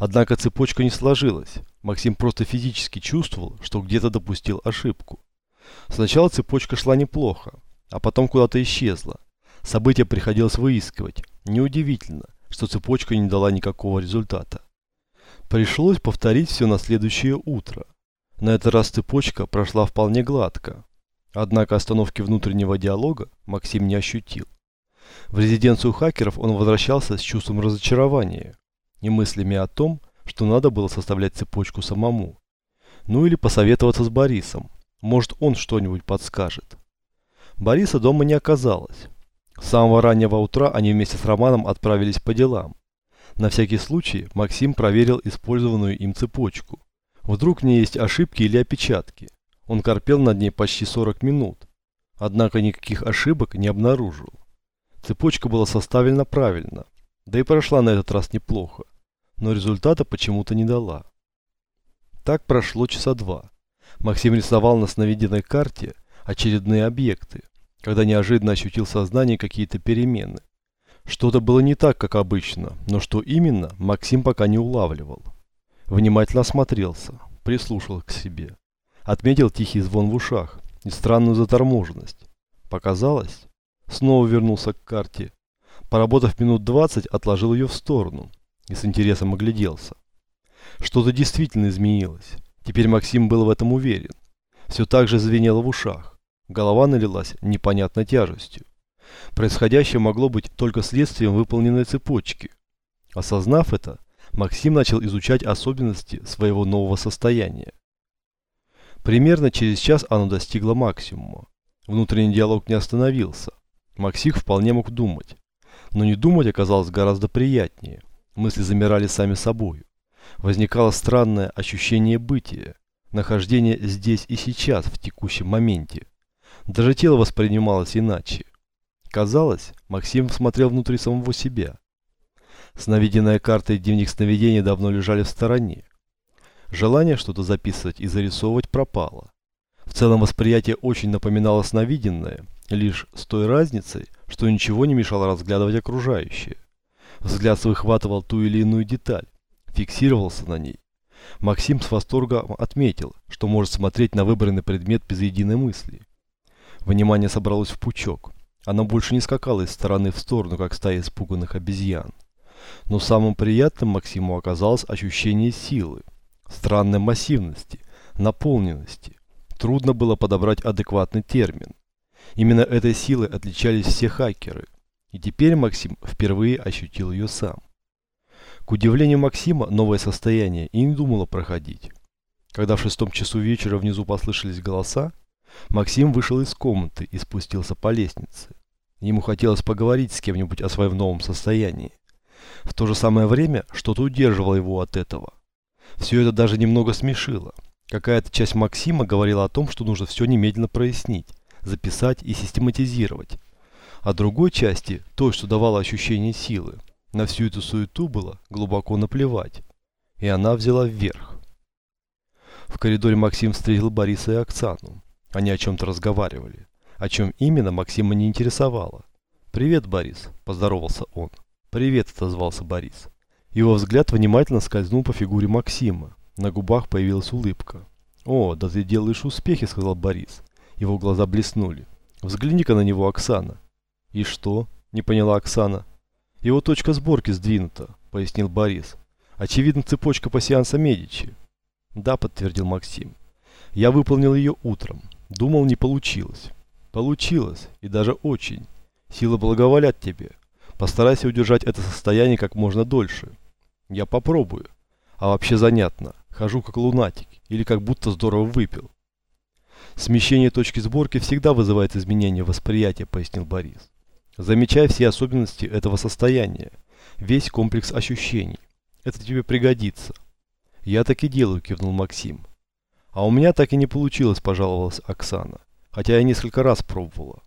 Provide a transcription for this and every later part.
Однако цепочка не сложилась. Максим просто физически чувствовал, что где-то допустил ошибку. Сначала цепочка шла неплохо, а потом куда-то исчезла. События приходилось выискивать. Неудивительно, что цепочка не дала никакого результата. Пришлось повторить все на следующее утро. На этот раз цепочка прошла вполне гладко. Однако остановки внутреннего диалога Максим не ощутил. В резиденцию хакеров он возвращался с чувством разочарования и мыслями о том, что надо было составлять цепочку самому. Ну или посоветоваться с Борисом. Может он что-нибудь подскажет. Бориса дома не оказалось. С самого раннего утра они вместе с Романом отправились по делам. На всякий случай Максим проверил использованную им цепочку. Вдруг в ней есть ошибки или опечатки. Он корпел над ней почти 40 минут. Однако никаких ошибок не обнаружил. Цепочка была составлена правильно, да и прошла на этот раз неплохо, но результата почему-то не дала. Так прошло часа два. Максим рисовал на сновиденной карте очередные объекты, когда неожиданно ощутил в сознании какие-то перемены. Что-то было не так, как обычно, но что именно, Максим пока не улавливал. Внимательно осмотрелся, прислушал к себе. Отметил тихий звон в ушах и странную заторможенность. Показалось? Снова вернулся к карте. Поработав минут 20, отложил ее в сторону и с интересом огляделся. Что-то действительно изменилось. Теперь Максим был в этом уверен. Все так же звенело в ушах. Голова налилась непонятной тяжестью. Происходящее могло быть только следствием выполненной цепочки. Осознав это, Максим начал изучать особенности своего нового состояния. Примерно через час оно достигло максимума. Внутренний диалог не остановился. Максик вполне мог думать. Но не думать оказалось гораздо приятнее. Мысли замирали сами собою. Возникало странное ощущение бытия, нахождение здесь и сейчас, в текущем моменте. Даже тело воспринималось иначе. Казалось, Максим смотрел внутри самого себя. Сновиденная карта и дневник сновидений давно лежали в стороне. Желание что-то записывать и зарисовывать пропало. В целом восприятие очень напоминало сновиденное, лишь с той разницей, что ничего не мешало разглядывать окружающее. Взгляд выхватывал ту или иную деталь, фиксировался на ней. Максим с восторгом отметил, что может смотреть на выбранный предмет без единой мысли. Внимание собралось в пучок. Оно больше не скакало из стороны в сторону, как стая испуганных обезьян. Но самым приятным Максиму оказалось ощущение силы, странной массивности, наполненности. Трудно было подобрать адекватный термин. Именно этой силой отличались все хакеры. И теперь Максим впервые ощутил ее сам. К удивлению Максима, новое состояние и не думало проходить. Когда в шестом часу вечера внизу послышались голоса, Максим вышел из комнаты и спустился по лестнице. Ему хотелось поговорить с кем-нибудь о своем новом состоянии. В то же самое время что-то удерживало его от этого. Все это даже немного смешило. Какая-то часть Максима говорила о том, что нужно все немедленно прояснить, записать и систематизировать. А другой части, той, что давало ощущение силы, на всю эту суету было глубоко наплевать. И она взяла вверх. В коридоре Максим встретил Бориса и Оксану. Они о чем-то разговаривали. О чем именно, Максима не интересовало. «Привет, Борис», – поздоровался он. «Привет», – отозвался Борис. Его взгляд внимательно скользнул по фигуре Максима. На губах появилась улыбка. «О, да ты делаешь успехи», – сказал Борис. Его глаза блеснули. «Взгляни-ка на него, Оксана». «И что?» – не поняла Оксана. «Его точка сборки сдвинута», – пояснил Борис. «Очевидно, цепочка по сеанса Медичи». «Да», – подтвердил Максим. «Я выполнил ее утром. Думал, не получилось». «Получилось, и даже очень. Силы благоволят тебе. Постарайся удержать это состояние как можно дольше. Я попробую. А вообще занятно. Хожу как лунатик. Или как будто здорово выпил. Смещение точки сборки всегда вызывает изменение восприятия, пояснил Борис. Замечай все особенности этого состояния. Весь комплекс ощущений. Это тебе пригодится. Я так и делаю, кивнул Максим. А у меня так и не получилось, пожаловалась Оксана. Хотя я несколько раз пробовала.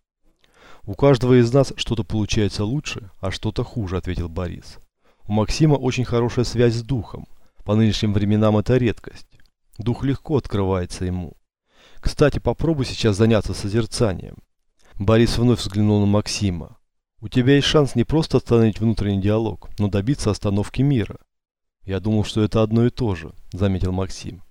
«У каждого из нас что-то получается лучше, а что-то хуже», – ответил Борис. «У Максима очень хорошая связь с духом. По нынешним временам это редкость. Дух легко открывается ему. Кстати, попробуй сейчас заняться созерцанием». Борис вновь взглянул на Максима. «У тебя есть шанс не просто остановить внутренний диалог, но добиться остановки мира». Я думал, что это одно и то же, заметил Максим.